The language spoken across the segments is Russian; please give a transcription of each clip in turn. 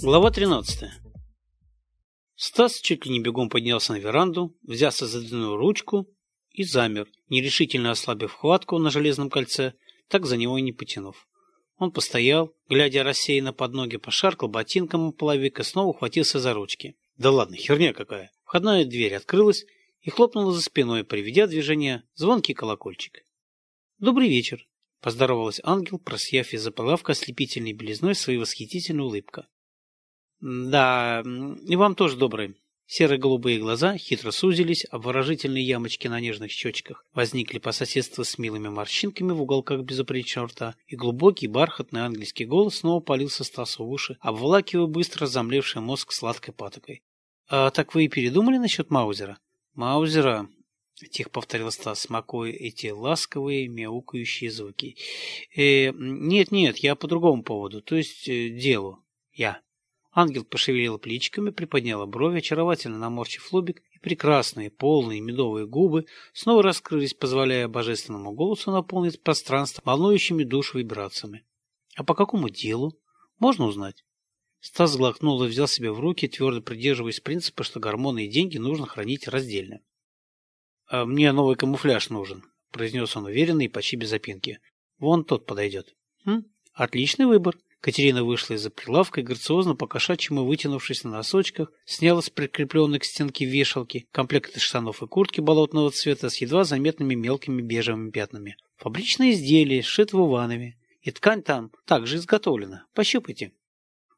Глава 13. Стас чуть ли не бегом поднялся на веранду, взялся за длинную ручку и замер, нерешительно ослабив хватку на железном кольце, так за него и не потянув. Он постоял, глядя рассеянно под ноги, пошаркал ботинком у половик и снова ухватился за ручки. Да ладно, херня какая. Входная дверь открылась и хлопнула за спиной, приведя движение звонкий колокольчик. «Добрый вечер», — поздоровалась ангел, просъяв из-за полавка ослепительной белизной своей восхитительной улыбка. Да, и вам тоже добрый. Серо-голубые глаза хитро сузились, обворожительные ямочки на нежных щечках возникли по соседству с милыми морщинками в уголках безупречного рта, и глубокий бархатный английский голос снова полился Стасу в уши, обволакивая быстро замлевший мозг сладкой патокой. «А так вы и передумали насчет Маузера?» «Маузера», — тихо повторил Стас, смакуя эти ласковые мяукающие звуки. «Э, «Нет-нет, я по другому поводу, то есть э, делу. Я». Ангел пошевелил плечиками, приподняла брови, очаровательно наморщив лобик, и прекрасные, полные медовые губы снова раскрылись, позволяя божественному голосу наполнить пространство волнующими душу вибрациями. «А по какому делу? Можно узнать?» Стас глотнул и взял себя в руки, твердо придерживаясь принципа, что гормоны и деньги нужно хранить раздельно. «А мне новый камуфляж нужен», — произнес он уверенно и почти без опинки. «Вон тот подойдет». «Хм, отличный выбор», Катерина вышла из-за прилавка и грациозно по-кошачьему вытянувшись на носочках, сняла с прикрепленной к стенке вешалки комплект из штанов и куртки болотного цвета с едва заметными мелкими бежевыми пятнами. Фабричное изделие, сшито в Иванове. И ткань там также изготовлена. Пощупайте.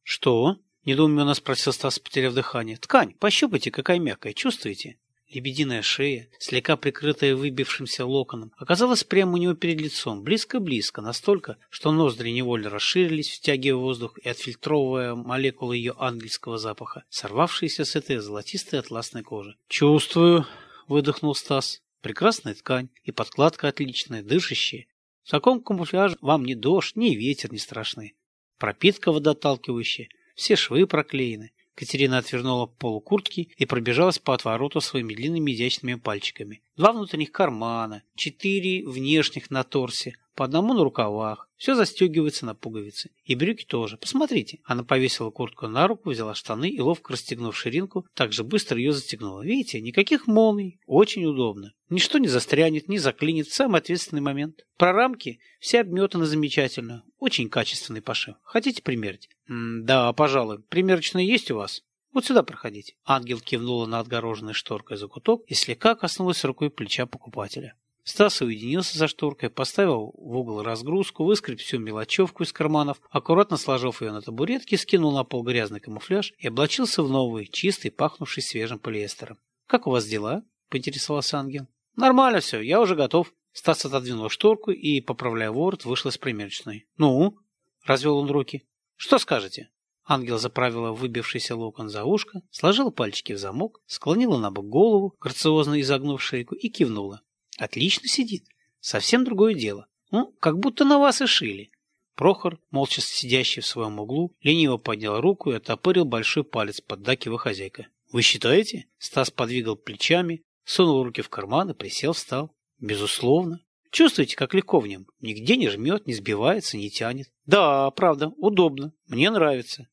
Что? Недоуменно спросил Стас, потеряв дыхание. Ткань, пощупайте, какая мягкая, чувствуете? Лебединая шея, слегка прикрытая выбившимся локоном, оказалась прямо у него перед лицом, близко-близко, настолько, что ноздри невольно расширились, втягивая воздух и отфильтровывая молекулы ее ангельского запаха, сорвавшиеся с этой золотистой атласной кожи. «Чувствую», — выдохнул Стас. «Прекрасная ткань, и подкладка отличная, дышащая. В таком камуфляже вам ни дождь, ни ветер не страшны. Пропитка водоотталкивающая, все швы проклеены, Катерина отвернула полу куртки и пробежалась по отвороту своими длинными изящными пальчиками. Два внутренних кармана, четыре внешних на торсе, по одному на рукавах. Все застегивается на пуговицы. И брюки тоже. Посмотрите. Она повесила куртку на руку, взяла штаны и, ловко расстегнув ширинку, так же быстро ее застегнула. Видите, никаких молний. Очень удобно. Ничто не застрянет, не заклинит в самый ответственный момент. Про рамки все обметаны замечательно. Очень качественный пошив. Хотите примерить? М да, пожалуй. Примерочная есть у вас? Вот сюда проходите. Ангел кивнула на отгороженной шторкой закуток и слегка коснулась рукой плеча покупателя. Стас уединился за шторкой, поставил в угол разгрузку, выскреб всю мелочевку из карманов, аккуратно сложив ее на табуретке, скинул на пол грязный камуфляж и облачился в новый, чистый, пахнувший свежим полиэстером. «Как у вас дела?» — поинтересовался ангел. «Нормально все, я уже готов». Стас отодвинул шторку и, поправляя ворот, вышел из примерочной. «Ну?» — развел он руки. «Что скажете?» Ангел заправила выбившийся локон за ушко, сложила пальчики в замок, склонила на бок голову, грациозно изогнув шейку, и кивнула. Отлично сидит. Совсем другое дело. Ну, как будто на вас и шили. Прохор, молча сидящий в своем углу, лениво поднял руку и оттопырил большой палец, поддакивая хозяйка. «Вы считаете?» Стас подвигал плечами, сунул руки в карман и присел, встал. «Безусловно. Чувствуете, как легко в нем? Нигде не жмет, не сбивается, не тянет. Да, правда, удобно. Мне нравится.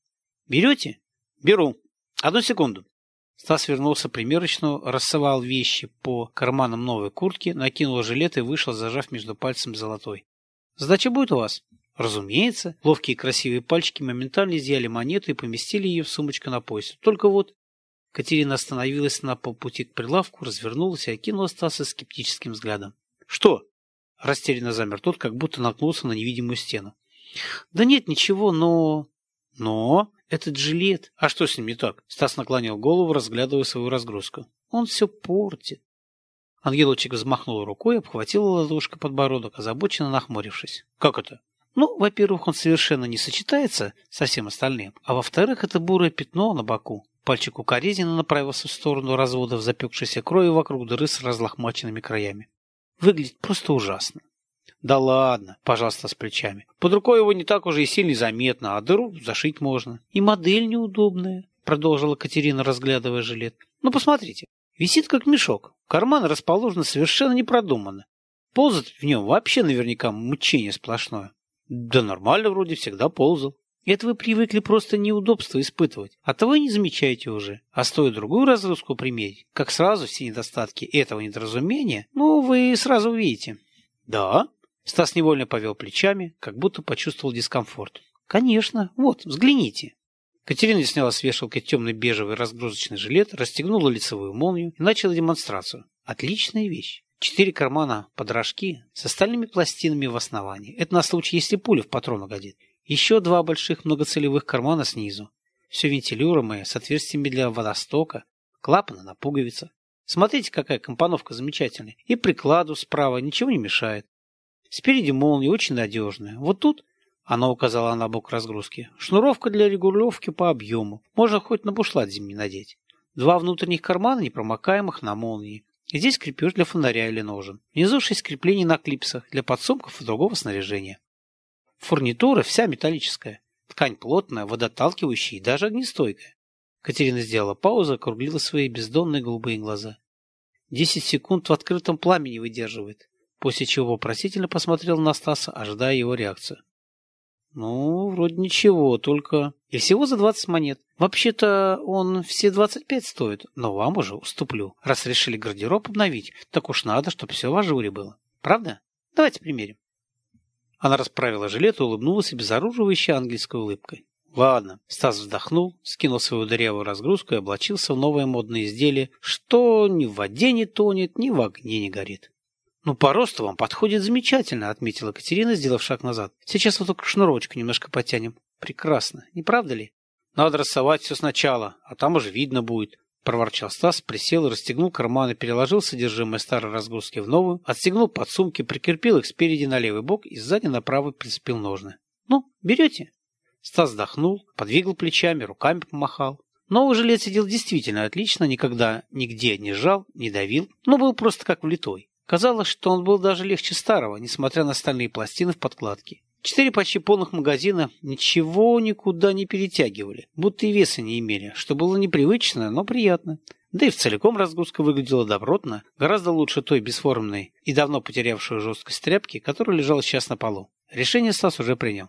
Берете? Беру. Одну секунду. Стас вернулся примерочную, рассовал вещи по карманам новой куртки, накинул жилет и вышел, зажав между пальцем золотой. «Сдача будет у вас?» Разумеется. Ловкие красивые пальчики моментально изъяли монету и поместили ее в сумочку на поясе. Только вот... Катерина остановилась на полпути к прилавку, развернулась и окинула Стаса скептическим взглядом. «Что?» Растерянно замер тот, как будто наткнулся на невидимую стену. «Да нет, ничего, но...» «Но?» Этот жилет... А что с ним не так? Стас наклонил голову, разглядывая свою разгрузку. Он все портит. Ангелочек взмахнул рукой, обхватила ладошкой подбородок, озабоченно нахмурившись. Как это? Ну, во-первых, он совершенно не сочетается со всем остальным, а во-вторых, это бурое пятно на боку. Пальчик укоризненно направился в сторону разводов запекшейся крови вокруг дыры с разлохмаченными краями. Выглядит просто ужасно. Да ладно, пожалуйста, с плечами. Под рукой его не так уже и сильно заметно, а дыру зашить можно. И модель неудобная, продолжила Катерина, разглядывая жилет. Ну, посмотрите, висит как мешок. Карман расположен совершенно непродуманно. Ползать в нем вообще наверняка мучение сплошное. Да нормально вроде, всегда ползал. Это вы привыкли просто неудобства испытывать, а того и не замечаете уже. А стоит другую разгрузку примерить, как сразу все недостатки этого недоразумения, ну, вы сразу увидите. Да, Стас невольно повел плечами, как будто почувствовал дискомфорт. «Конечно. Вот, взгляните». Катерина сняла с вешалки темный бежевый разгрузочный жилет, расстегнула лицевую молнию и начала демонстрацию. Отличная вещь. Четыре кармана под рожки с остальными пластинами в основании. Это на случай, если пуля в патрон угодит. Еще два больших многоцелевых кармана снизу. Все вентилируемое, с отверстиями для водостока, клапаны на пуговицах. Смотрите, какая компоновка замечательная. И прикладу справа ничего не мешает. Спереди молния очень надежная. Вот тут, она указала на бок разгрузки, шнуровка для регулировки по объему. Можно хоть на бушлат зимний надеть. Два внутренних кармана непромокаемых на молнии. И здесь крепеж для фонаря или ножен. Внизу шесть креплений на клипсах для подсумков и другого снаряжения. Фурнитура вся металлическая. Ткань плотная, водоталкивающая и даже огнестойкая. Катерина сделала паузу, округлила свои бездонные голубые глаза. Десять секунд в открытом пламени выдерживает после чего вопросительно посмотрел на Стаса, ожидая его реакцию. «Ну, вроде ничего, только... И всего за двадцать монет. Вообще-то он все двадцать пять стоит, но вам уже уступлю. Раз решили гардероб обновить, так уж надо, чтобы все в ажуре было. Правда? Давайте примерим». Она расправила жилет и улыбнулась обезоруживающей ангельской улыбкой. Ладно, Стас вздохнул, скинул свою дырявую разгрузку и облачился в новое модное изделие, что ни в воде не тонет, ни в огне не горит. «Ну, по росту вам подходит замечательно», — отметила Катерина, сделав шаг назад. «Сейчас вот только шнурочку немножко потянем. Прекрасно, не правда ли?» «Надо рассовать все сначала, а там уже видно будет», — проворчал Стас, присел расстегнул карманы, переложил содержимое старой разгрузки в новую, отстегнул подсумки, прикрепил их спереди на левый бок и сзади на правый прицепил ножны. «Ну, берете?» Стас вздохнул, подвигал плечами, руками помахал. Новый жилет сидел действительно отлично, никогда нигде не жал, не давил, но был просто как влитой. Казалось, что он был даже легче старого, несмотря на стальные пластины в подкладке. Четыре почти полных магазина ничего никуда не перетягивали, будто и веса не имели, что было непривычно, но приятно. Да и в целиком разгрузка выглядела добротно, гораздо лучше той бесформенной и давно потерявшей жесткость тряпки, которая лежала сейчас на полу. Решение Стас уже принял.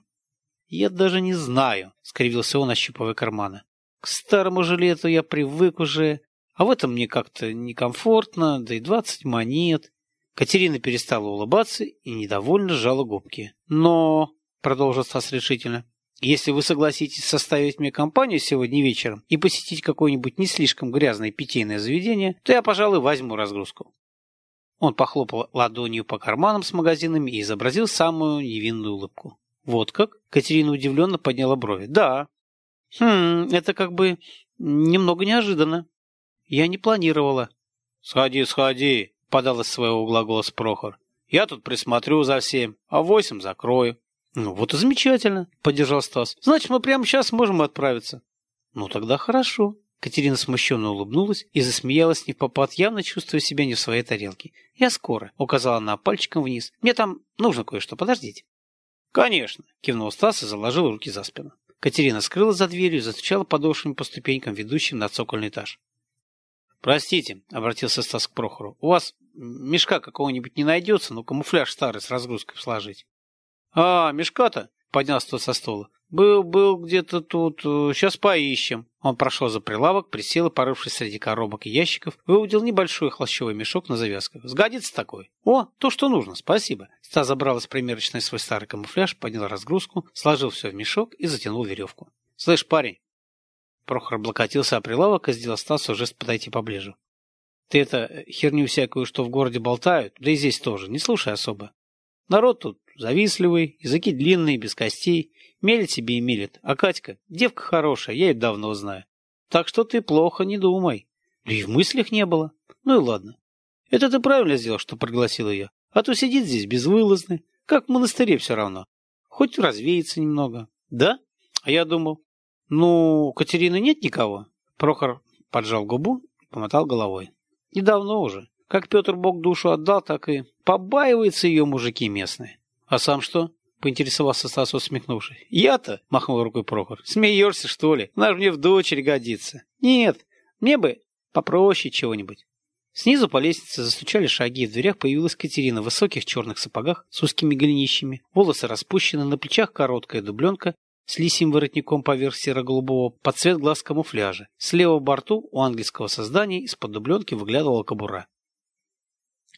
«Я даже не знаю», — скривился он, ощупывая карманы. «К старому жилету я привык уже, а в этом мне как-то некомфортно, да и двадцать монет. Катерина перестала улыбаться и недовольно сжала губки. «Но...» — продолжил Стас решительно. «Если вы согласитесь составить мне компанию сегодня вечером и посетить какое-нибудь не слишком грязное питейное заведение, то я, пожалуй, возьму разгрузку». Он похлопал ладонью по карманам с магазинами и изобразил самую невинную улыбку. «Вот как?» — Катерина удивленно подняла брови. «Да». «Хм, это как бы немного неожиданно. Я не планировала». «Сходи, сходи», — подал из своего угла голос Прохор. «Я тут присмотрю за всем, а восемь закрою». «Ну вот и замечательно», — поддержал Стас. «Значит, мы прямо сейчас можем отправиться». «Ну тогда хорошо». Катерина смущенно улыбнулась и засмеялась не в попад, явно чувствуя себя не в своей тарелке. «Я скоро», — указала она пальчиком вниз. «Мне там нужно кое-что, подождите». «Конечно», — кивнул Стас и заложил руки за спину. Катерина скрылась за дверью и застучала подошвами по ступенькам, ведущим на цокольный этаж. «Простите», — обратился Стас к Прохору, — «у вас мешка какого-нибудь не найдется, но камуфляж старый с разгрузкой сложить». «А, мешка-то?» — поднялся тот со стола. «Был, был где-то тут. Сейчас поищем». Он прошел за прилавок, присел и, порывшись среди коробок и ящиков, выудил небольшой хлощевый мешок на завязках. «Сгодится такой?» «О, то, что нужно, спасибо». Стас забрал из примерочной свой старый камуфляж, поднял разгрузку, сложил все в мешок и затянул веревку. «Слышь, парень, Прохор облокотился о прилавок и сделал Стасу жест подойти поближе. Ты это херню всякую, что в городе болтают, да и здесь тоже, не слушай особо. Народ тут завистливый, языки длинные, без костей, мелет себе и мелет. А Катька, девка хорошая, я ее давно знаю. Так что ты плохо не думай. Да и в мыслях не было. Ну и ладно. Это ты правильно сделал, что пригласил ее. А то сидит здесь безвылазный, как в монастыре все равно. Хоть развеется немного. Да? А я думал, «Ну, Катерины нет никого?» Прохор поджал губу и помотал головой. Недавно уже. Как Петр Бог душу отдал, так и побаиваются ее мужики местные. А сам что? Поинтересовался Стас, усмехнувшись. Я-то, махнул рукой Прохор, смеешься, что ли? Она же мне в дочери годится. Нет, мне бы попроще чего-нибудь. Снизу по лестнице застучали шаги, в дверях появилась Катерина в высоких черных сапогах с узкими голенищами, волосы распущены, на плечах короткая дубленка с лисьим воротником поверх серо-голубого под цвет глаз камуфляжа. Слева в борту у английского создания из-под дубленки выглядывала кобура.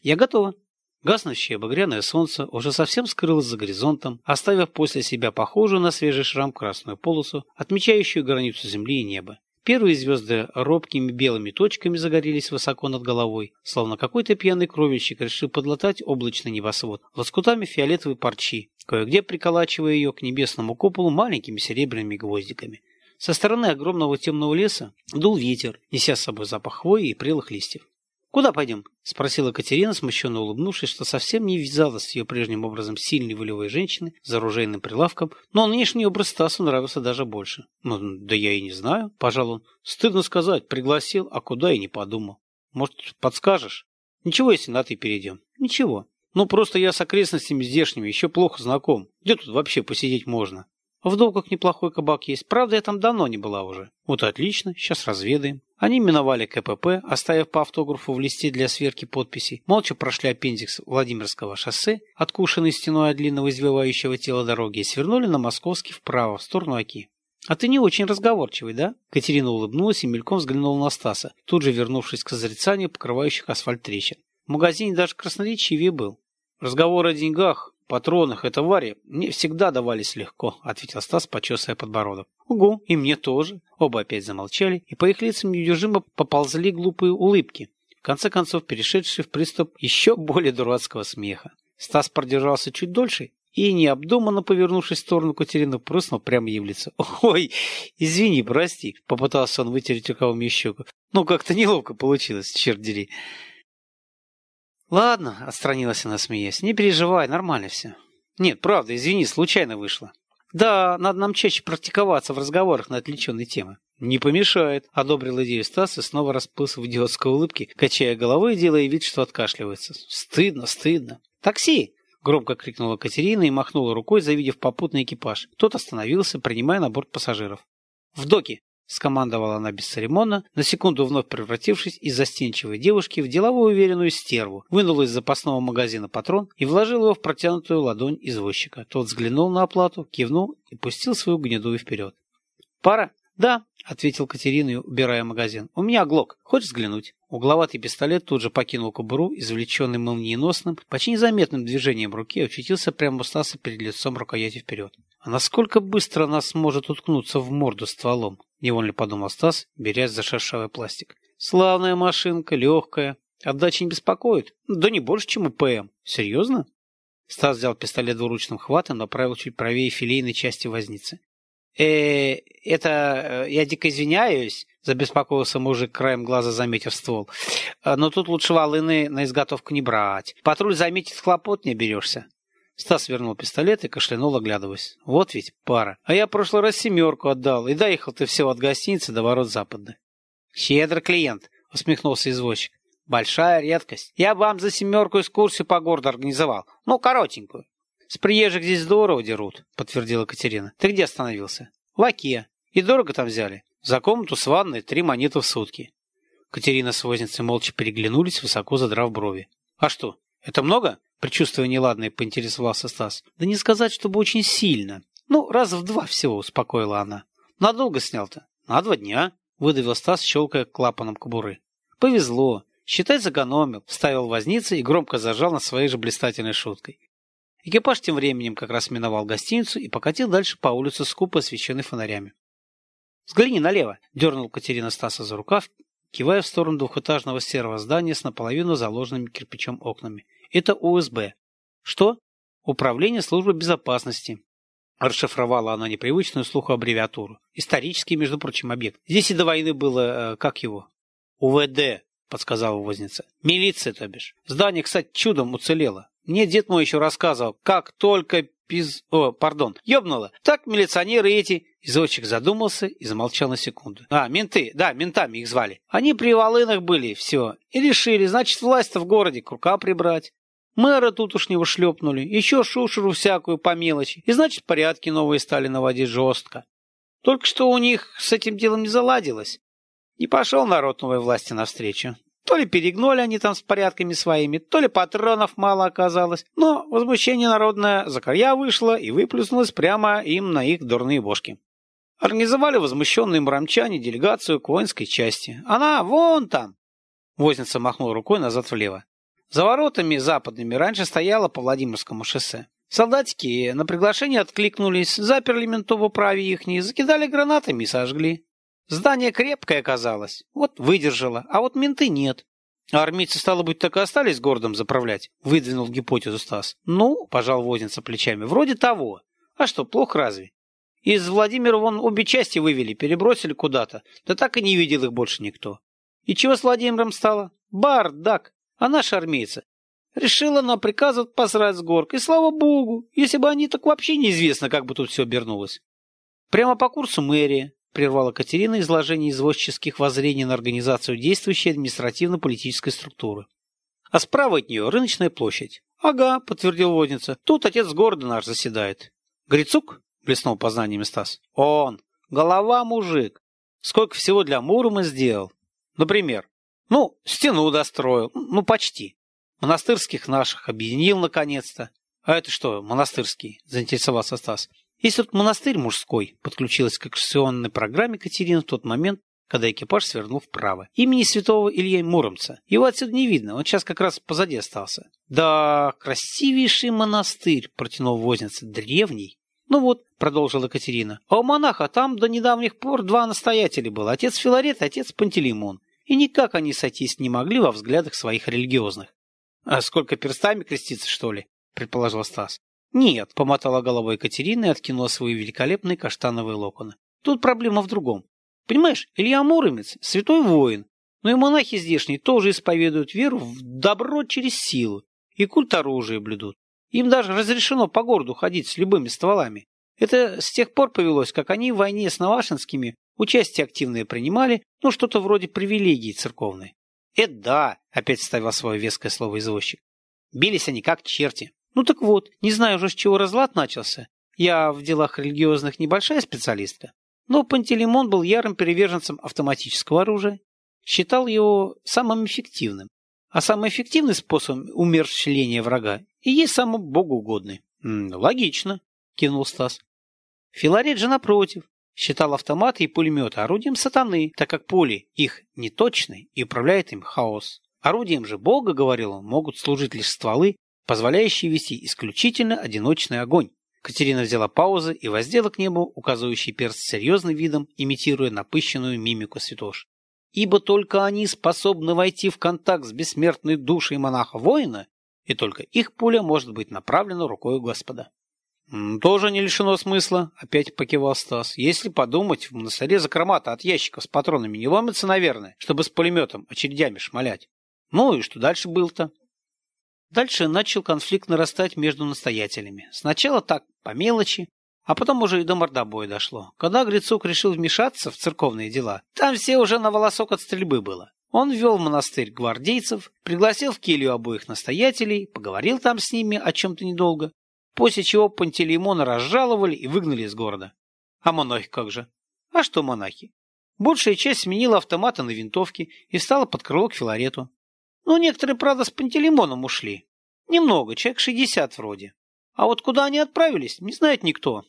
«Я готова». Гаснущее багряное солнце уже совсем скрылось за горизонтом, оставив после себя похожую на свежий шрам красную полосу, отмечающую границу земли и неба. Первые звезды робкими белыми точками загорелись высоко над головой, словно какой-то пьяный кровельщик решил подлатать облачный небосвод лоскутами фиолетовой парчи, кое-где приколачивая ее к небесному куполу маленькими серебряными гвоздиками. Со стороны огромного темного леса дул ветер, неся с собой запах хвои и прелых листьев. «Куда пойдем?» – спросила Катерина, смущенно улыбнувшись, что совсем не вязалась с ее прежним образом сильной волевой женщины за оружейным прилавком, но внешний образ Стасу нравился даже больше. «Ну, да я и не знаю», – пожал он. «Стыдно сказать, пригласил, а куда и не подумал. Может, подскажешь?» «Ничего, если на «ты» перейдем». «Ничего. Ну, просто я с окрестностями здешними еще плохо знаком. Где тут вообще посидеть можно?» В Долгах неплохой кабак есть. Правда, я там давно не была уже. Вот отлично, сейчас разведаем. Они миновали КПП, оставив по автографу в листе для сверки подписей, молча прошли аппендикс Владимирского шоссе, откушенный стеной от длинного извивающего тела дороги, и свернули на Московский вправо, в сторону Оки. «А ты не очень разговорчивый, да?» Катерина улыбнулась и мельком взглянула на Стаса, тут же вернувшись к созерцанию покрывающих асфальт трещин. В магазине даже красноречивее был. Разговор о деньгах патронах и товаре мне всегда давались легко, — ответил Стас, почесывая подбородок. — Угу, и мне тоже. Оба опять замолчали, и по их лицам неудержимо поползли глупые улыбки, в конце концов перешедшие в приступ еще более дурацкого смеха. Стас продержался чуть дольше и, необдуманно повернувшись в сторону Катерины, прыснул прямо ей в лицо. «Ой, извини, прости», — попытался он вытереть рукавом щеку. «Ну, как-то неловко получилось, черт дери». «Ладно», — отстранилась она, смеясь, — «не переживай, нормально все». «Нет, правда, извини, случайно вышло». «Да, надо нам чаще практиковаться в разговорах на отвлеченные темы». «Не помешает», — одобрил идею Стас и снова расплылся в идиотской улыбке, качая головой и делая вид, что откашливается. «Стыдно, стыдно». «Такси!» — громко крикнула Катерина и махнула рукой, завидев попутный экипаж. Тот остановился, принимая на борт пассажиров. «В доки!» Скомандовала она бесцеремонно, на секунду вновь превратившись из застенчивой девушки в деловую уверенную стерву, вынула из запасного магазина патрон и вложила его в протянутую ладонь извозчика. Тот взглянул на оплату, кивнул и пустил свою гнедую вперед. «Пара?» «Да», — ответил Катерина, убирая магазин. «У меня глок. Хочешь взглянуть?» Угловатый пистолет тут же покинул кобуру, извлеченный молниеносным, почти незаметным движением руки, очутился прямо у Стаса перед лицом рукояти вперед. «А насколько быстро она сможет уткнуться в морду стволом?» — невольно подумал Стас, берясь за шершавый пластик. «Славная машинка, легкая. Отдача не беспокоит? Да не больше, чем у ПМ. Серьезно?» Стас взял пистолет двуручным хватом, направил чуть правее филейной части возницы. э это... Э, я дико извиняюсь», — забеспокоился мужик, краем глаза заметив ствол. «Э, «Но тут лучше волыны на изготовку не брать. Патруль заметит, хлопот не берешься». Стас вернул пистолет и кашлянул, оглядываясь. Вот ведь пара. А я прошлый раз семерку отдал, и доехал ты всего от гостиницы до ворот западной. Щедрый клиент, усмехнулся извозчик. Большая редкость. Я вам за семерку экскурсию по городу организовал. Ну, коротенькую. С приезжих здесь здорово дерут, подтвердила Катерина. Ты где остановился? В Оке. И дорого там взяли? За комнату с ванной три монеты в сутки. Катерина с возницей молча переглянулись, высоко задрав брови. А что, это много? Предчувствуя неладное, поинтересовался Стас. Да не сказать, чтобы очень сильно. Ну, раз в два всего, успокоила она. Надолго снял-то? На два дня, выдавил Стас, щелкая клапаном кобуры. Повезло. Считай, сэкономил. Вставил возница и громко зажал над своей же блистательной шуткой. Экипаж тем временем как раз миновал гостиницу и покатил дальше по улице, скупо освещенной фонарями. «Взгляни налево!» — дернул Катерина Стаса за рукав, кивая в сторону двухэтажного серого здания с наполовину заложенными кирпичом окнами. Это УСБ. Что? Управление службы безопасности. Расшифровала она непривычную слуху аббревиатуру. Исторический, между прочим, объект. Здесь и до войны было, э, как его? УВД, подсказала возница. Милиция, то бишь. Здание, кстати, чудом уцелело. Мне дед мой еще рассказывал, как только пиз... О, пардон, ёбнуло. Так милиционеры эти Извозчик задумался и замолчал на секунду. А, менты, да, ментами их звали. Они при волынах были, все. И решили, значит, власть-то в городе к рукам прибрать. Мэра тут уж него шлепнули, еще шушеру всякую по мелочи. И значит, порядки новые стали наводить жестко. Только что у них с этим делом не заладилось. Не пошел народ новой власти навстречу. То ли перегнули они там с порядками своими, то ли патронов мало оказалось, но возмущение народное за края вышло и выплюснулось прямо им на их дурные бошки. Организовали возмущенные мрамчане делегацию к воинской части. Она вон там. Возница махнул рукой назад влево. За воротами западными раньше стояла по Владимирскому шоссе. Солдатики на приглашение откликнулись, заперли ментов в управе ихние, закидали гранатами и сожгли. Здание крепкое оказалось, вот выдержало, а вот менты нет. А армейцы, стало быть, так и остались городом заправлять, выдвинул гипотезу Стас. Ну, пожал возница плечами, вроде того. А что, плохо разве? Из Владимира вон обе части вывели, перебросили куда-то, да так и не видел их больше никто. И чего с Владимиром стало? Бардак. А наши армейцы Решила на приказ посрать с горк. И слава богу, если бы они, так вообще неизвестно, как бы тут все обернулось. Прямо по курсу мэрии, прервала Катерина изложение извозческих воззрений на организацию действующей административно-политической структуры. А справа от нее рыночная площадь. Ага, подтвердил водница. Тут отец города наш заседает. Грицук? Блеснул познаниями Стас. Он. Голова мужик. Сколько всего для Мурома сделал. Например, ну, стену достроил. Ну, почти. Монастырских наших объединил наконец-то. А это что, монастырский? Заинтересовался Стас. Есть тут монастырь мужской, подключилась к экскурсионной программе Катерина в тот момент, когда экипаж свернул вправо. Имени святого Илья Муромца. Его отсюда не видно, он сейчас как раз позади остался. Да, красивейший монастырь, протянул возница, древний. Ну вот, продолжила Катерина, а у монаха там до недавних пор два настоятеля было, отец Филарет и отец Пантелеймон. И никак они сойтись не могли во взглядах своих религиозных. А сколько перстами креститься, что ли? предположил Стас. Нет, помотала головой Екатерина и откинула свои великолепные каштановые локоны. Тут проблема в другом. Понимаешь, Илья Муромец – святой воин, но и монахи здешние тоже исповедуют веру в добро через силу и культ оружия блюдут. Им даже разрешено по городу ходить с любыми стволами. Это с тех пор повелось, как они в войне с Навашинскими участие активное принимали, ну что-то вроде привилегии церковной. «Это да», — опять вставил свое веское слово извозчик. «Бились они как черти. Ну так вот, не знаю уже, с чего разлад начался. Я в делах религиозных небольшая специалистка, но Пантелеймон был ярым приверженцем автоматического оружия, считал его самым эффективным. А самый эффективный способ умерщвления врага и есть самый богоугодный. логично, кивнул Стас. Филарет же, напротив, считал автоматы и пулеметы орудием сатаны, так как поле их неточны и управляет им хаос. Орудием же Бога, говорил он, могут служить лишь стволы, позволяющие вести исключительно одиночный огонь. Катерина взяла паузу и воздела к небу указывающий перст серьезным видом, имитируя напыщенную мимику святош. Ибо только они способны войти в контакт с бессмертной душей монаха-воина, и только их пуля может быть направлена рукой Господа. «Тоже не лишено смысла», — опять покивал Стас. «Если подумать, в монастыре закромата от ящиков с патронами не ломится, наверное, чтобы с пулеметом очередями шмалять. Ну и что дальше был-то?» Дальше начал конфликт нарастать между настоятелями. Сначала так, по мелочи, а потом уже и до мордобоя дошло. Когда Грицук решил вмешаться в церковные дела, там все уже на волосок от стрельбы было. Он ввел в монастырь гвардейцев, пригласил в келью обоих настоятелей, поговорил там с ними о чем-то недолго, после чего Пантелеймона разжаловали и выгнали из города. А монахи как же? А что монахи? Большая часть сменила автоматы на винтовки и встала под крыло к Филарету. Ну, некоторые, правда, с Пантелеймоном ушли. Немного, человек шестьдесят вроде. А вот куда они отправились, не знает никто.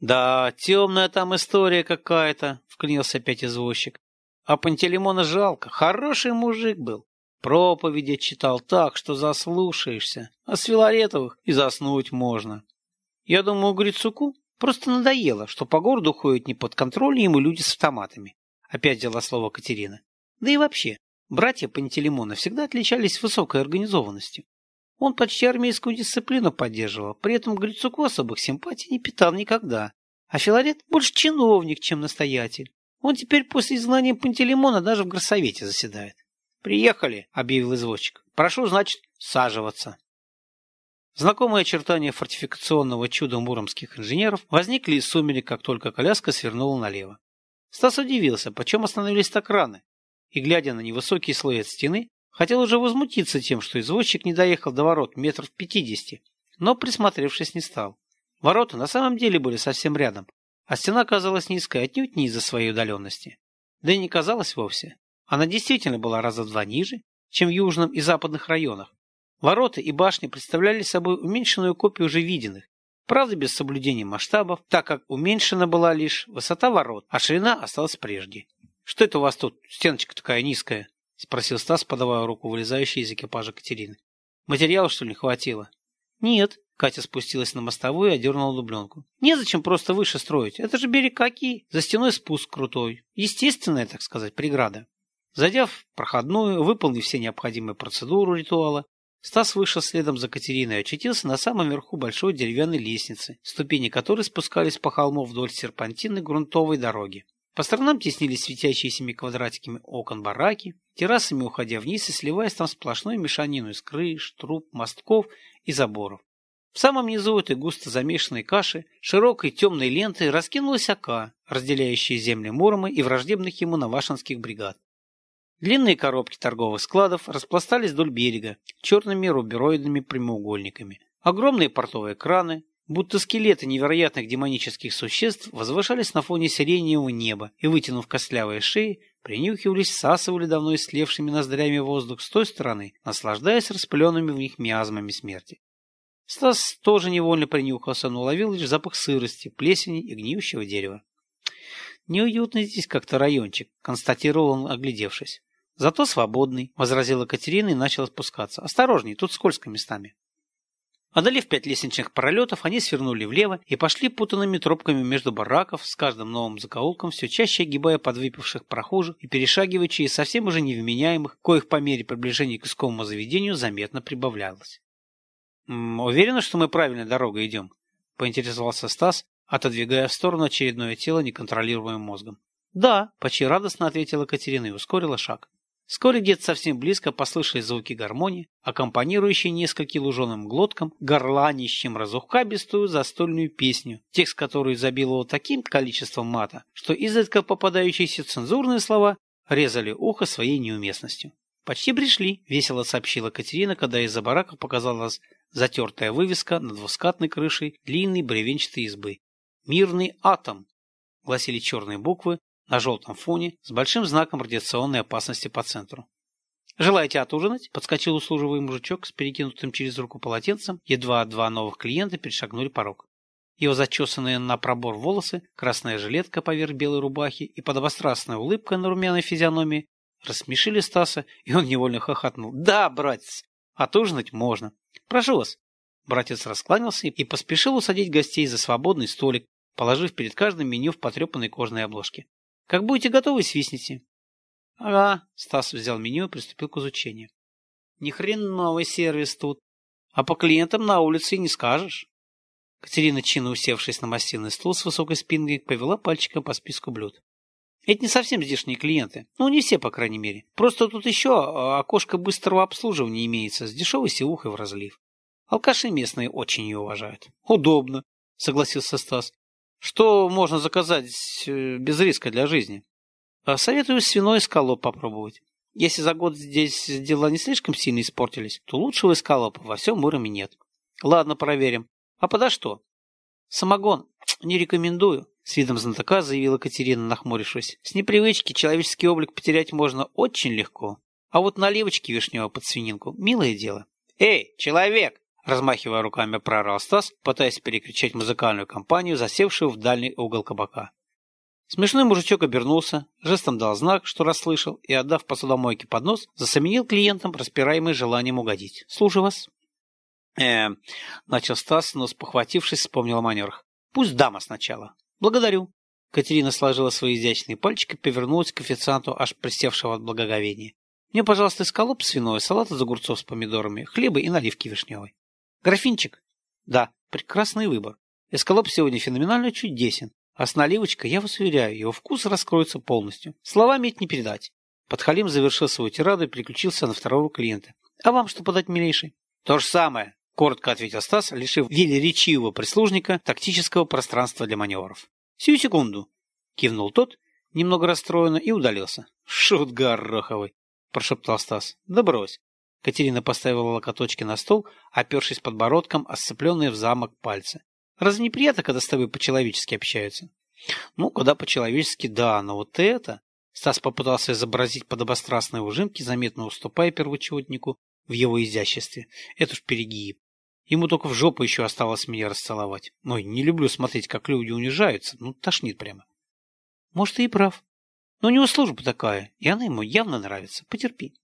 Да, темная там история какая-то, вклинился опять извозчик. А Пантелеймона жалко, хороший мужик был. Проповеди читал так, что заслушаешься, а с Филаретовых и заснуть можно. Я думаю, Грицуку просто надоело, что по городу ходят не под контроль ему люди с автоматами. Опять взяла слово Катерина. Да и вообще, братья Пантелеймона всегда отличались высокой организованностью. Он почти армейскую дисциплину поддерживал, при этом Грицуку особых симпатий не питал никогда. А Филарет больше чиновник, чем настоятель. Он теперь после изгнания Пантелеймона даже в горсовете заседает. «Приехали», — объявил извозчик. «Прошу, значит, саживаться». Знакомые очертания фортификационного чуда муромских инженеров возникли из сумерек, как только коляска свернула налево. Стас удивился, почему остановились так рано, и, глядя на невысокий слой от стены, хотел уже возмутиться тем, что извозчик не доехал до ворот метров пятидесяти, но, присмотревшись, не стал. Ворота на самом деле были совсем рядом, а стена казалась низкой отнюдь не из-за своей удаленности. Да и не казалась вовсе. Она действительно была раза два ниже, чем в южном и западных районах, Ворота и башни представляли собой уменьшенную копию уже виденных, правда без соблюдения масштабов, так как уменьшена была лишь высота ворот, а ширина осталась прежде. «Что это у вас тут, стеночка такая низкая?» — спросил Стас, подавая руку вылезающей из экипажа Катерины. «Материала, что ли, хватило?» «Нет», — Катя спустилась на мостовую и одернула дубленку. «Незачем просто выше строить. Это же берег какие. За стеной спуск крутой. Естественная, так сказать, преграда». Зайдя в проходную, выполнив все необходимые процедуры ритуала, Стас вышел следом за Катериной и очутился на самом верху большой деревянной лестницы, ступени которой спускались по холму вдоль серпантинной грунтовой дороги. По сторонам теснились светящиеся квадратиками окон бараки, террасами уходя вниз и сливаясь там сплошной мешанину из крыш, труб, мостков и заборов. В самом низу этой густо замешанной каши широкой темной лентой раскинулась ока, разделяющая земли Мурома и враждебных ему навашинских бригад. Длинные коробки торговых складов распластались вдоль берега черными рубероидными прямоугольниками. Огромные портовые краны, будто скелеты невероятных демонических существ, возвышались на фоне сиреневого неба и, вытянув костлявые шеи, принюхивались, всасывали давно истлевшими ноздрями воздух с той стороны, наслаждаясь распыленными в них миазмами смерти. Стас тоже невольно принюхался, но уловил лишь запах сырости, плесени и гниющего дерева. «Неуютный здесь как-то райончик», — констатировал он, оглядевшись. Зато свободный, возразила Катерина и начала спускаться. Осторожней, тут скользко местами. Одолев пять лестничных пролетов, они свернули влево и пошли путанными тропками между бараков, с каждым новым закоулком все чаще огибая подвыпивших прохожих и перешагивая через совсем уже невменяемых, коих по мере приближения к искомому заведению заметно прибавлялось. «Уверена, что мы правильной дорогой идем?» — поинтересовался Стас, отодвигая в сторону очередное тело неконтролируемым мозгом. «Да», — почти радостно ответила Катерина и ускорила шаг. Вскоре где-то совсем близко послышались звуки гармонии, аккомпанирующие нескольким луженым глоткам, горланищем разухабистую застольную песню, текст которой изобиловал таким количеством мата, что изредка попадающиеся цензурные слова резали ухо своей неуместностью. «Почти пришли», — весело сообщила Катерина, когда из-за барака показалась затертая вывеска на двускатной крышей длинной бревенчатой избы. «Мирный атом», — гласили черные буквы, на желтом фоне с большим знаком радиационной опасности по центру. «Желаете отужинать?» – подскочил услуживый мужичок с перекинутым через руку полотенцем, едва два новых клиента перешагнули порог. Его зачесанные на пробор волосы, красная жилетка поверх белой рубахи и подобострастная улыбка на румяной физиономии рассмешили Стаса, и он невольно хохотнул. «Да, братец, отужинать можно. Прошу вас». Братец раскланялся и поспешил усадить гостей за свободный столик, положив перед каждым меню в потрепанной кожаной обложке. Как будете готовы, свистните. Ага, Стас взял меню и приступил к изучению. Ни хреновый сервис тут. А по клиентам на улице и не скажешь. Катерина, чинно усевшись на массивный стул с высокой спинкой, повела пальчиком по списку блюд. Это не совсем здешние клиенты. Ну, не все, по крайней мере. Просто тут еще а, окошко быстрого обслуживания имеется с дешевой сеухой в разлив. Алкаши местные очень ее уважают. Удобно, согласился Стас. Что можно заказать э, без риска для жизни? А советую свиной эскалоп попробовать. Если за год здесь дела не слишком сильно испортились, то лучшего эскалопа во всем Муроме нет. Ладно, проверим. А подо что? Самогон. Не рекомендую, с видом знатока заявила Катерина, нахмурившись. С непривычки человеческий облик потерять можно очень легко. А вот наливочки вишневого под свининку – милое дело. Эй, человек! размахивая руками, проорал Стас, пытаясь перекричать музыкальную компанию, засевшую в дальний угол кабака. Смешной мужичок обернулся, жестом дал знак, что расслышал, и, отдав посудомойке поднос, засаменил клиентам, распираемый желанием угодить. «Слушаю вас». э начал Стас, но, спохватившись, вспомнил о манерах. «Пусть дама сначала». «Благодарю». Катерина сложила свои изящные пальчики и повернулась к официанту, аж присевшего от благоговения. «Мне, пожалуйста, эскалоп свиной, салат из огурцов с помидорами, хлеба и наливки вишневой». Графинчик? Да, прекрасный выбор. Эскалоп сегодня феноменально чудесен. А с наливочкой, я вас уверяю, его вкус раскроется полностью. Словами это не передать. Подхалим завершил свою тираду и переключился на второго клиента. А вам что подать, милейший? То же самое. Коротко ответил Стас, лишив велеречивого прислужника тактического пространства для маневров. «Сию секунду!» — кивнул тот, немного расстроенно, и удалился. «Шут гороховый!» — прошептал Стас. «Да брось!» Катерина поставила локоточки на стол, опершись подбородком о сцепленные в замок пальцы. «Разве не приятно, когда с тобой по-человечески общаются?» «Ну, когда по-человечески, да, но вот это...» Стас попытался изобразить подобострастные ужимки, заметно уступая первочетнику в его изяществе. Это ж перегиб. Ему только в жопу еще осталось меня расцеловать. Ой, не люблю смотреть, как люди унижаются. Ну, тошнит прямо. Может, ты и прав. Но у него служба такая, и она ему явно нравится. Потерпи.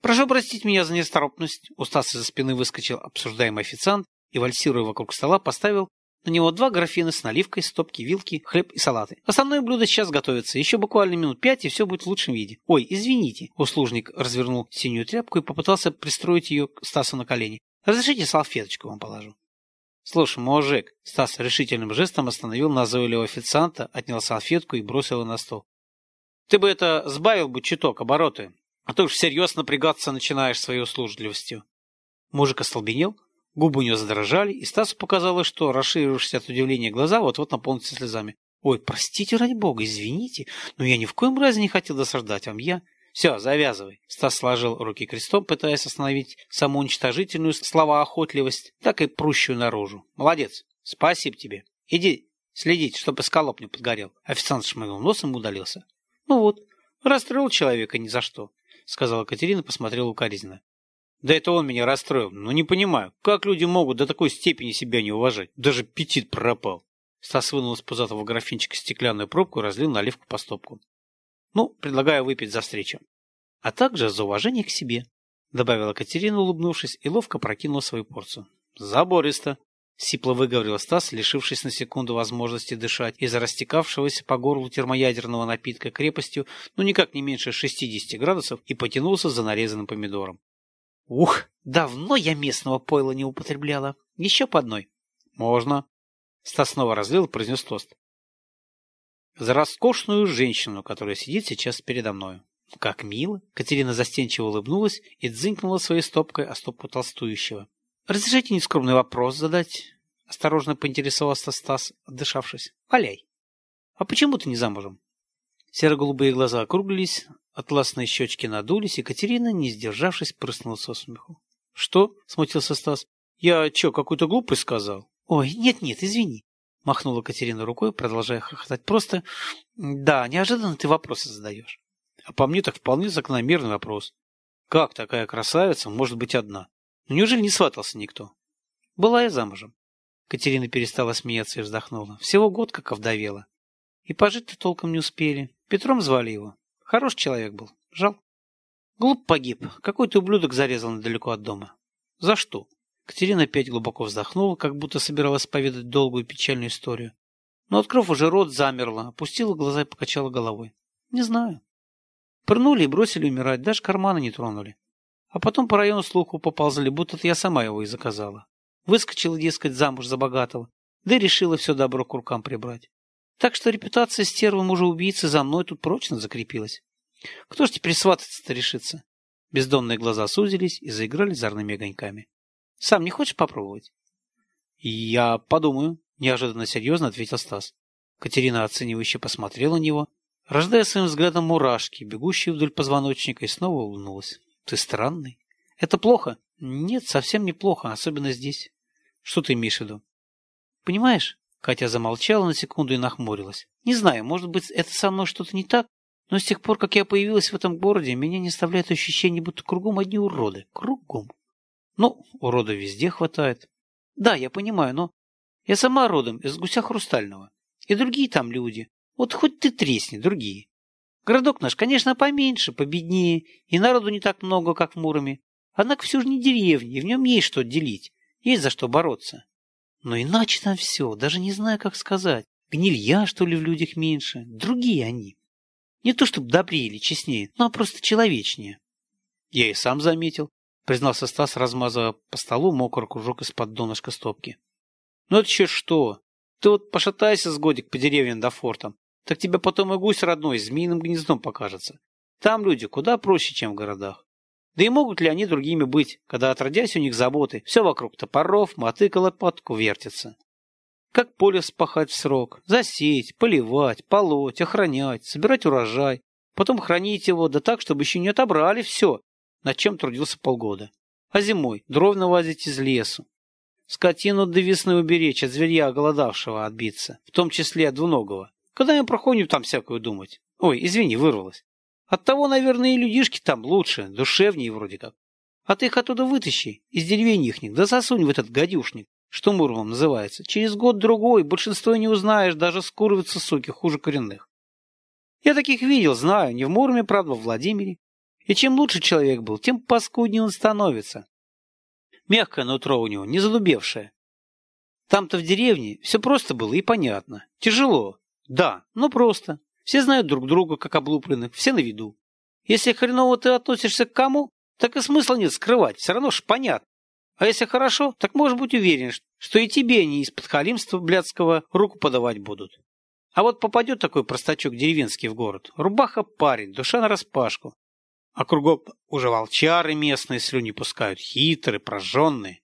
Прошу простить меня за несторопность. У Стаса за спины выскочил обсуждаемый официант и, вальсируя вокруг стола, поставил на него два графина с наливкой, стопки, вилки, хлеб и салаты. Основное блюдо сейчас готовится. Еще буквально минут пять, и все будет в лучшем виде. Ой, извините. Услужник развернул синюю тряпку и попытался пристроить ее к Стасу на колени. Разрешите салфеточку вам положу. Слушай, мужик, Стас решительным жестом остановил назойливого официанта, отнял салфетку и бросил ее на стол. Ты бы это сбавил бы чуток обороты, а то уж всерьез напрягаться начинаешь своей услужливостью. Мужик остолбенел, губы у него задрожали, и Стасу показалось, что расширившись от удивления глаза вот-вот наполнятся слезами. Ой, простите, ради бога, извините, но я ни в коем разе не хотел досаждать вам. Я... Все, завязывай. Стас сложил руки крестом, пытаясь остановить самоуничтожительную словоохотливость, так и прущую наружу. Молодец. Спасибо тебе. Иди следить, чтобы скалоп не подгорел. Официант шмыгнул носом и удалился. Ну вот, расстроил человека ни за что, сказала Катерина, посмотрела укоризненно. Да это он меня расстроил. Но не понимаю, как люди могут до такой степени себя не уважать? Даже аппетит пропал. Стас вынул из пузатого графинчика стеклянную пробку и разлил наливку по стопку. Ну, предлагаю выпить за встречу. А также за уважение к себе, добавила Катерина, улыбнувшись, и ловко прокинула свою порцию. Забористо, сипло выговорил Стас, лишившись на секунду возможности дышать из-за растекавшегося по горлу термоядерного напитка крепостью, ну никак не меньше 60 градусов, и потянулся за нарезанным помидором. Ух, давно я местного пойла не употребляла. Еще по одной. Можно. Стас снова разлил и произнес тост за роскошную женщину, которая сидит сейчас передо мной. Как мило. Катерина застенчиво улыбнулась и дзынькнула своей стопкой о стопку толстующего. «Разрешите нескромный вопрос задать?» Осторожно поинтересовался Стас, отдышавшись. «Валяй! А почему ты не замужем?» Серо-голубые глаза округлились, атласные щечки надулись, и Катерина, не сдержавшись, прыснула со смеху. «Что?» — смутился Стас. «Я что, какую-то глупость сказал?» «Ой, нет-нет, извини. Махнула Катерина рукой, продолжая хохотать. Просто, да, неожиданно ты вопросы задаешь. А по мне так вполне закономерный вопрос. Как такая красавица может быть одна? Ну неужели не сватался никто? Была я замужем. Катерина перестала смеяться и вздохнула. Всего год как овдовела. И пожить-то толком не успели. Петром звали его. Хороший человек был. Жал. Глуп погиб. Какой-то ублюдок зарезал недалеко от дома. За что? Катерина опять глубоко вздохнула, как будто собиралась поведать долгую печальную историю. Но, открыв уже рот, замерла, опустила глаза и покачала головой. Не знаю. Прынули и бросили умирать, даже карманы не тронули. А потом по району слуху поползли, будто я сама его и заказала. Выскочила, дескать, замуж за богатого, да и решила все добро к рукам прибрать. Так что репутация стервы мужа-убийцы за мной тут прочно закрепилась. Кто ж теперь свататься-то решится? Бездонные глаза сузились и заиграли зорными огоньками. Сам не хочешь попробовать? Я подумаю, неожиданно серьезно ответил Стас. Катерина оценивающе посмотрела на него, рождая своим взглядом мурашки, бегущие вдоль позвоночника, и снова улыбнулась. Ты странный. Это плохо? Нет, совсем неплохо, особенно здесь. Что ты имеешь в виду? Понимаешь? Катя замолчала на секунду и нахмурилась. Не знаю, может быть, это со мной что-то не так, но с тех пор, как я появилась в этом городе, меня не оставляет ощущение, будто кругом одни уроды. Кругом. Ну, уродов везде хватает. Да, я понимаю, но я сама родом из гуся хрустального. И другие там люди. Вот хоть ты тресни, другие. Городок наш, конечно, поменьше, победнее, и народу не так много, как в Муроме. Однако все же не деревня, и в нем есть что делить, есть за что бороться. Но иначе там все, даже не знаю, как сказать. Гнилья, что ли, в людях меньше. Другие они. Не то чтобы добрее или честнее, но просто человечнее. Я и сам заметил признался Стас, размазывая по столу мокрый кружок из-под донышка стопки. Ну это еще что? Ты вот пошатайся с годик по деревьям до форта, так тебе потом и гусь родной змеиным гнездом покажется. Там люди куда проще, чем в городах. Да и могут ли они другими быть, когда отродясь у них заботы, все вокруг топоров, мотыка, лопатку вертится? Как поле спахать в срок, засеять, поливать, полоть, охранять, собирать урожай, потом хранить его, да так, чтобы еще не отобрали все, над чем трудился полгода. А зимой дров навозить из лесу. Скотину до весны уберечь, от зверья голодавшего отбиться, в том числе от двуногого. Когда я проходим там всякую думать? Ой, извини, вырвалась. Оттого, наверное, и людишки там лучше, душевнее вроде как. А ты их оттуда вытащи, из деревень ихних, да засунь в этот гадюшник, что Муромом называется. Через год-другой большинство не узнаешь, даже скуриваются суки, хуже коренных. Я таких видел, знаю, не в Муроме, правда, в Владимире. И чем лучше человек был, тем паскуднее он становится. Мягкое нутро у него, не задубевшее. Там-то в деревне все просто было и понятно. Тяжело, да, но просто. Все знают друг друга, как облупленных, все на виду. Если хреново ты относишься к кому, так и смысла нет скрывать, все равно ж понятно. А если хорошо, так можешь быть уверен, что и тебе они из-под халимства блядского руку подавать будут. А вот попадет такой простачок деревенский в город, рубаха парень, душа нараспашку. А кругом уже волчары местные слюни пускают, хитрые, прожженные.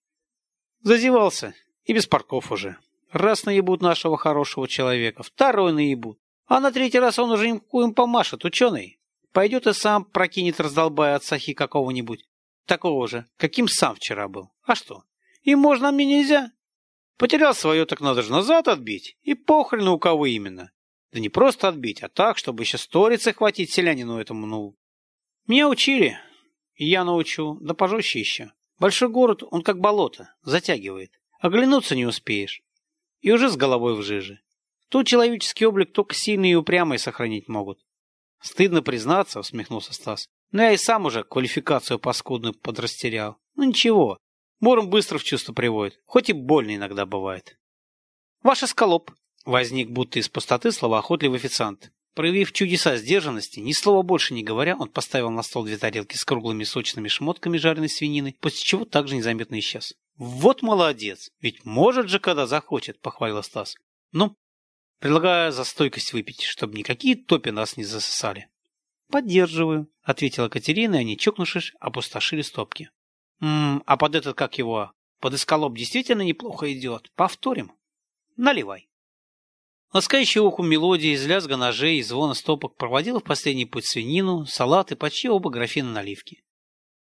Зазевался, и без парков уже. Раз наебут нашего хорошего человека, второй наебут. А на третий раз он уже им, им помашет, ученый. Пойдет и сам прокинет раздолбая от сахи какого-нибудь. Такого же, каким сам вчера был. А что? И можно, а мне нельзя. Потерял свое, так надо же назад отбить. И похрен у кого именно. Да не просто отбить, а так, чтобы еще сторицы хватить селянину этому, ну. Меня учили. И я научу. Да пожестче еще. Большой город, он как болото, затягивает. Оглянуться не успеешь. И уже с головой в жиже. Тут человеческий облик только сильные и упрямые сохранить могут. Стыдно признаться, усмехнулся Стас. Но я и сам уже квалификацию паскудную подрастерял. Ну ничего, Муром быстро в чувство приводит, хоть и больно иногда бывает. Ваш эскалоп. Возник будто из пустоты словоохотливый официант. Проявив чудеса сдержанности, ни слова больше не говоря, он поставил на стол две тарелки с круглыми сочными шмотками жареной свинины, после чего также незаметно исчез. «Вот молодец! Ведь может же, когда захочет!» — похвалил Стас. «Ну, Предлагаю за стойкость выпить, чтобы никакие топи нас не засосали. Поддерживаю, ответила Катерина, и они, чокнувшись, опустошили стопки. Ммм, а под этот, как его, под эскалоп действительно неплохо идет. Повторим. Наливай. Ласкающая уху мелодия из лязга ножей и звона стопок проводила в последний путь свинину, салат и почти оба графина наливки.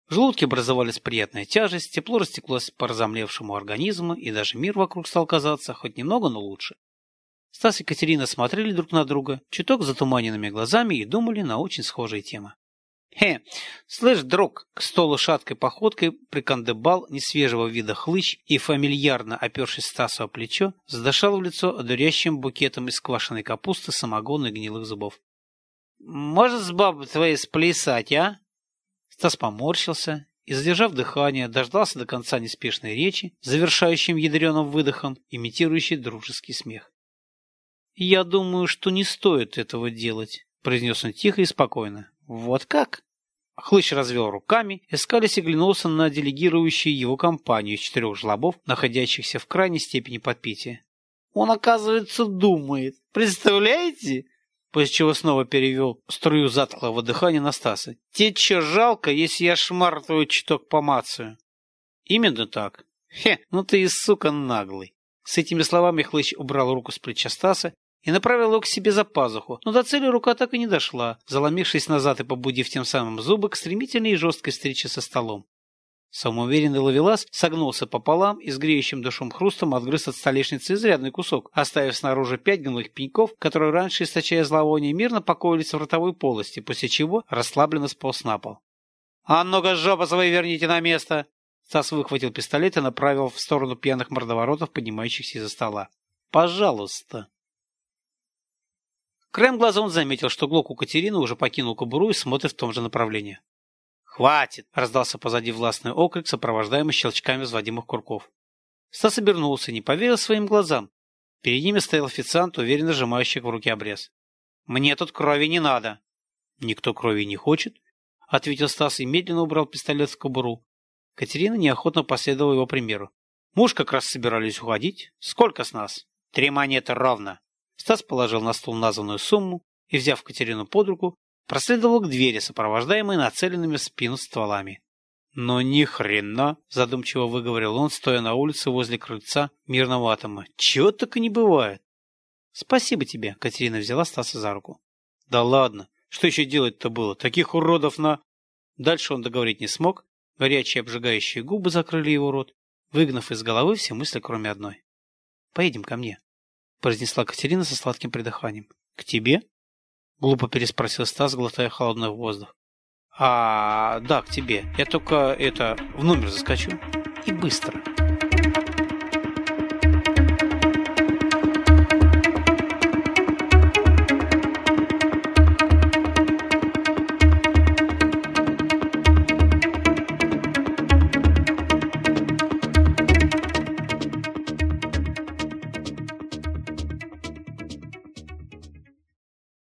В желудке образовалась приятная тяжесть, тепло растеклось по разомлевшему организму, и даже мир вокруг стал казаться хоть немного, но лучше. Стас и Катерина смотрели друг на друга, чуток затуманенными глазами и думали на очень схожие темы. «Хе, слышь, друг!» К столу шаткой походкой прикандыбал несвежего вида хлыщ и, фамильярно опершись Стасу о плечо, задышал в лицо одурящим букетом из квашеной капусты, самогона и гнилых зубов. «Может, с бабой твоей сплясать, а?» Стас поморщился и, задержав дыхание, дождался до конца неспешной речи, завершающим ядреным выдохом, имитирующий дружеский смех. «Я думаю, что не стоит этого делать», — произнес он тихо и спокойно. «Вот как?» Хлыщ развел руками, Эскалис оглянулся на делегирующую его компанию из четырех жлобов, находящихся в крайней степени подпития. «Он, оказывается, думает. Представляете?» После чего снова перевел струю затхлого дыхания на Стаса. «Те че жалко, если я шмар твой чуток помацаю». «Именно так. Хе, ну ты и сука наглый». С этими словами Хлыщ убрал руку с плеча Стаса и направил его к себе за пазуху, но до цели рука так и не дошла, заломившись назад и побудив тем самым зубы к стремительной и жесткой встрече со столом. Самоуверенный ловелас согнулся пополам и с греющим душом хрустом отгрыз от столешницы изрядный кусок, оставив снаружи пять гнилых пеньков, которые раньше, источая зловоние, мирно покоились в ротовой полости, после чего расслабленно сполз на пол. «А ну-ка, жопа свои верните на место!» Стас выхватил пистолет и направил в сторону пьяных мордоворотов, поднимающихся из-за стола. «Пожалуйста!» Краем глаза он заметил, что глок у Катерины уже покинул кобуру и смотрит в том же направлении. «Хватит!» — раздался позади властный окрик, сопровождаемый щелчками взводимых курков. Стас обернулся не поверил своим глазам. Перед ними стоял официант, уверенно сжимающий в руке обрез. «Мне тут крови не надо!» «Никто крови не хочет», — ответил Стас и медленно убрал пистолет в кобуру. Катерина неохотно последовала его примеру. «Муж как раз собирались уходить. Сколько с нас?» «Три монеты ровно», Стас положил на стол названную сумму и, взяв Катерину под руку, проследовал к двери, сопровождаемый нацеленными в спину стволами. «Но ни хрена!» – задумчиво выговорил он, стоя на улице возле крыльца мирного атома. «Чего так и не бывает!» «Спасибо тебе!» – Катерина взяла Стаса за руку. «Да ладно! Что еще делать-то было? Таких уродов на...» Дальше он договорить не смог. Горячие обжигающие губы закрыли его рот, выгнав из головы все мысли, кроме одной. «Поедем ко мне», – произнесла Катерина со сладким придыханием. «К тебе?» – глупо переспросил Стас, глотая холодный воздух. А, да, к тебе. Я только это в номер заскочу. И быстро.